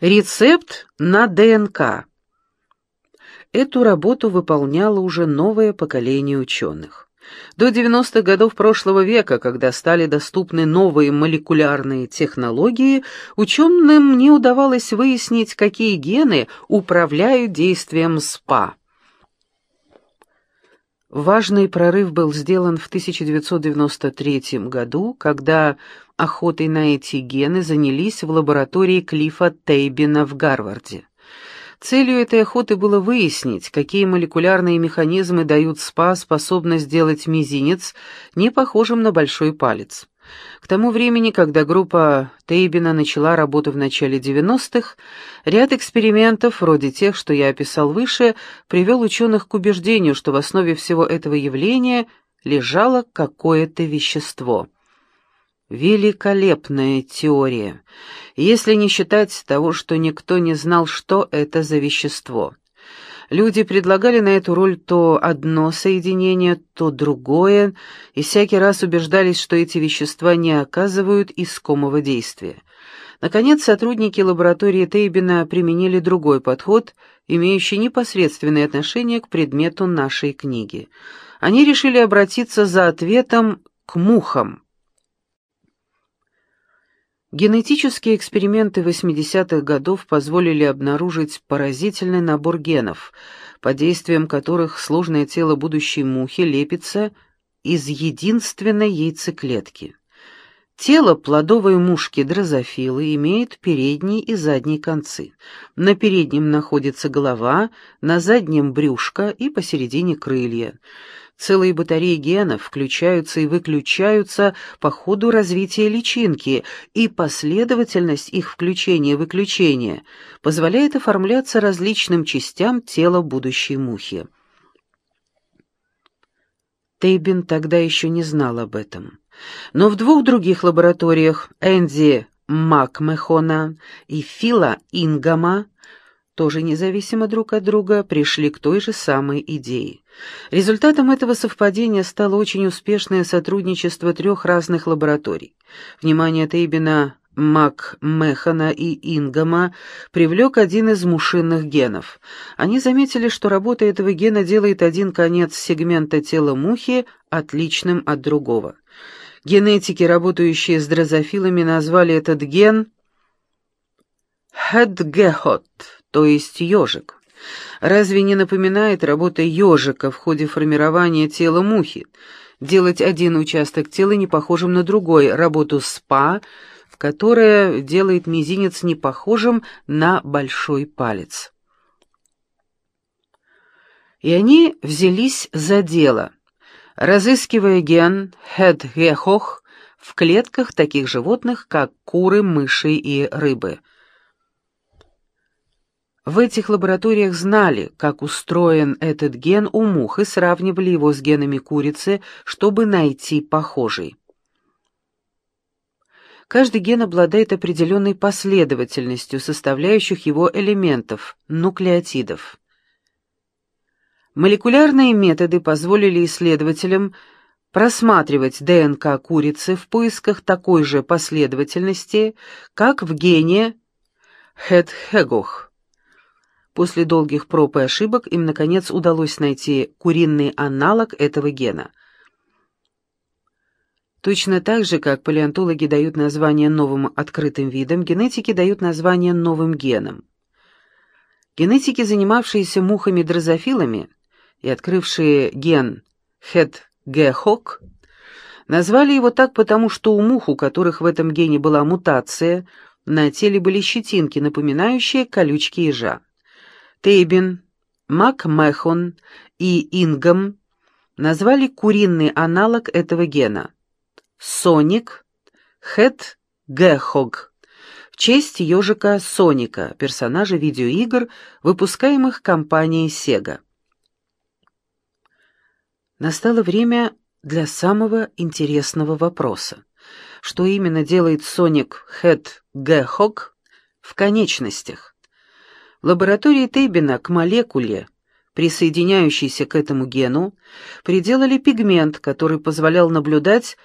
Рецепт на ДНК. Эту работу выполняло уже новое поколение ученых. До 90-х годов прошлого века, когда стали доступны новые молекулярные технологии, ученым не удавалось выяснить, какие гены управляют действием СПА. Важный прорыв был сделан в 1993 году, когда охотой на эти гены занялись в лаборатории Клиффа Тейбина в Гарварде. Целью этой охоты было выяснить, какие молекулярные механизмы дают СПА способность сделать мизинец не похожим на большой палец. К тому времени, когда группа Тейбина начала работу в начале 90-х, ряд экспериментов, вроде тех, что я описал выше, привел ученых к убеждению, что в основе всего этого явления лежало какое-то вещество. Великолепная теория, если не считать того, что никто не знал, что это за вещество. Люди предлагали на эту роль то одно соединение, то другое, и всякий раз убеждались, что эти вещества не оказывают искомого действия. Наконец, сотрудники лаборатории Тейбина применили другой подход, имеющий непосредственное отношение к предмету нашей книги. Они решили обратиться за ответом к мухам. Генетические эксперименты 80-х годов позволили обнаружить поразительный набор генов, под действием которых сложное тело будущей мухи лепится из единственной яйцеклетки. Тело плодовой мушки дрозофилы имеет передние и задние концы. На переднем находится голова, на заднем брюшко и посередине крылья. Целые батареи генов включаются и выключаются по ходу развития личинки, и последовательность их включения-выключения позволяет оформляться различным частям тела будущей мухи. Тейбин тогда еще не знал об этом. Но в двух других лабораториях Энди Макмехона и Фила Ингама тоже независимо друг от друга, пришли к той же самой идее. Результатом этого совпадения стало очень успешное сотрудничество трех разных лабораторий. Внимание Тейбина, Макмехана и Ингама привлек один из мушинных генов. Они заметили, что работа этого гена делает один конец сегмента тела мухи отличным от другого. Генетики, работающие с дрозофилами, назвали этот ген «хедгехот», то есть ежик. Разве не напоминает работа ежика в ходе формирования тела мухи? Делать один участок тела не похожим на другой, работу СПА, которая делает мизинец не похожим на большой палец. И они взялись за дело, разыскивая ген Хедгехох в клетках таких животных, как куры, мыши и рыбы – в этих лабораториях знали, как устроен этот ген у мух и сравнивали его с генами курицы, чтобы найти похожий. Каждый ген обладает определенной последовательностью составляющих его элементов, нуклеотидов. Молекулярные методы позволили исследователям просматривать ДНК курицы в поисках такой же последовательности, как в гене Хетхегох. После долгих проб и ошибок им, наконец, удалось найти куриный аналог этого гена. Точно так же, как палеонтологи дают название новым открытым видам, генетики дают название новым генам. Генетики, занимавшиеся мухами-дрозофилами и открывшие ген Хет-Гехок, назвали его так потому, что у мух, у которых в этом гене была мутация, на теле были щетинки, напоминающие колючки ежа. Тейбин, Макмехон и Ингам назвали куриный аналог этого гена – Соник Хэт Гехог в честь ежика Соника, персонажа видеоигр, выпускаемых компанией Sega. Настало время для самого интересного вопроса. Что именно делает Соник Хэт Гехог в конечностях? Лаборатории Тейбина к молекуле, присоединяющейся к этому гену, приделали пигмент, который позволял наблюдать,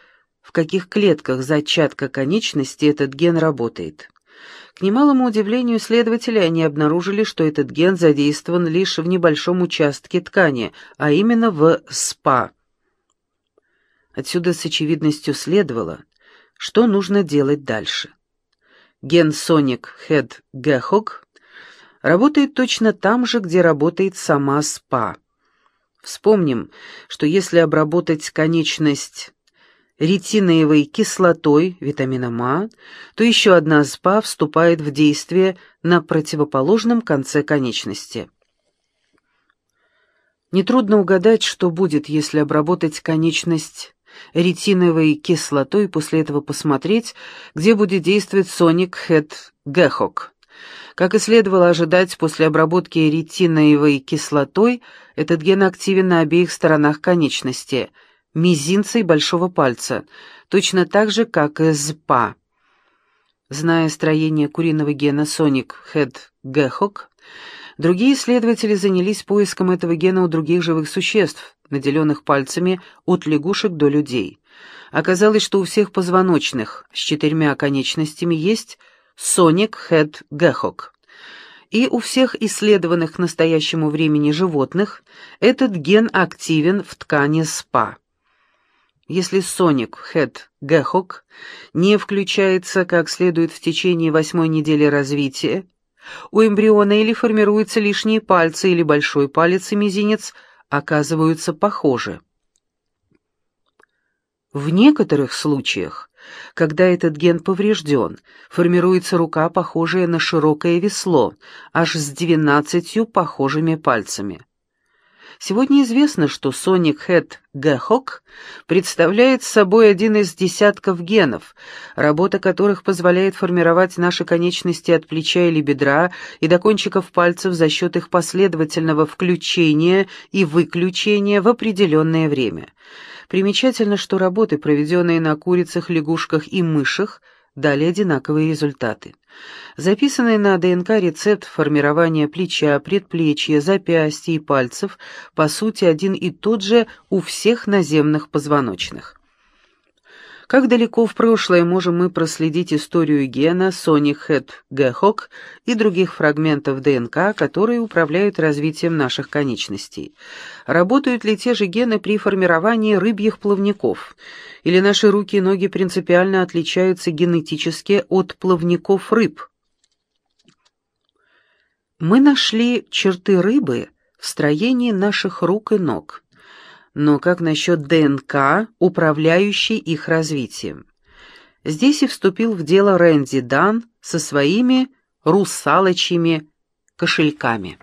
в каких клетках зачатка конечности этот ген работает. К немалому удивлению исследователей они обнаружили, что этот ген задействован лишь в небольшом участке ткани, а именно в СПА. Отсюда с очевидностью следовало, что нужно делать дальше. Ген Sonic Head Gehog работает точно там же, где работает сама СПА. Вспомним, что если обработать конечность ретиноевой кислотой, витамином А, то еще одна СПА вступает в действие на противоположном конце конечности. Нетрудно угадать, что будет, если обработать конечность ретиновой кислотой и после этого посмотреть, где будет действовать Соник Хэт Гехок. Как и следовало ожидать, после обработки ретиноевой кислотой этот ген активен на обеих сторонах конечности, мизинца и большого пальца, точно так же, как и ЗПА. Зная строение куриного гена Sonic Head Gehok, другие исследователи занялись поиском этого гена у других живых существ, наделенных пальцами от лягушек до людей. Оказалось, что у всех позвоночных с четырьмя конечностями есть Sonic Head Gehok. И у всех исследованных к настоящему времени животных этот ген активен в ткани СПА. Если Sonic Head Gehok не включается как следует в течение восьмой недели развития, у эмбриона или формируются лишние пальцы, или большой палец и мизинец оказываются похожи. В некоторых случаях когда этот ген поврежден, формируется рука, похожая на широкое весло, аж с двенадцатью похожими пальцами. Сегодня известно, что Sonic Head Gehok представляет собой один из десятков генов, работа которых позволяет формировать наши конечности от плеча или бедра и до кончиков пальцев за счет их последовательного включения и выключения в определенное время. Примечательно, что работы, проведенные на курицах, лягушках и мышах, дали одинаковые результаты. Записанный на ДНК рецепт формирования плеча, предплечья, запястья и пальцев по сути один и тот же у всех наземных позвоночных. Как далеко в прошлое можем мы проследить историю гена Сони Хэт Гэхок и других фрагментов ДНК, которые управляют развитием наших конечностей? Работают ли те же гены при формировании рыбьих плавников? Или наши руки и ноги принципиально отличаются генетически от плавников рыб? Мы нашли черты рыбы в строении наших рук и ног. Но как насчет ДНК, управляющей их развитием? Здесь и вступил в дело Рэнди Дан со своими русалочьими кошельками.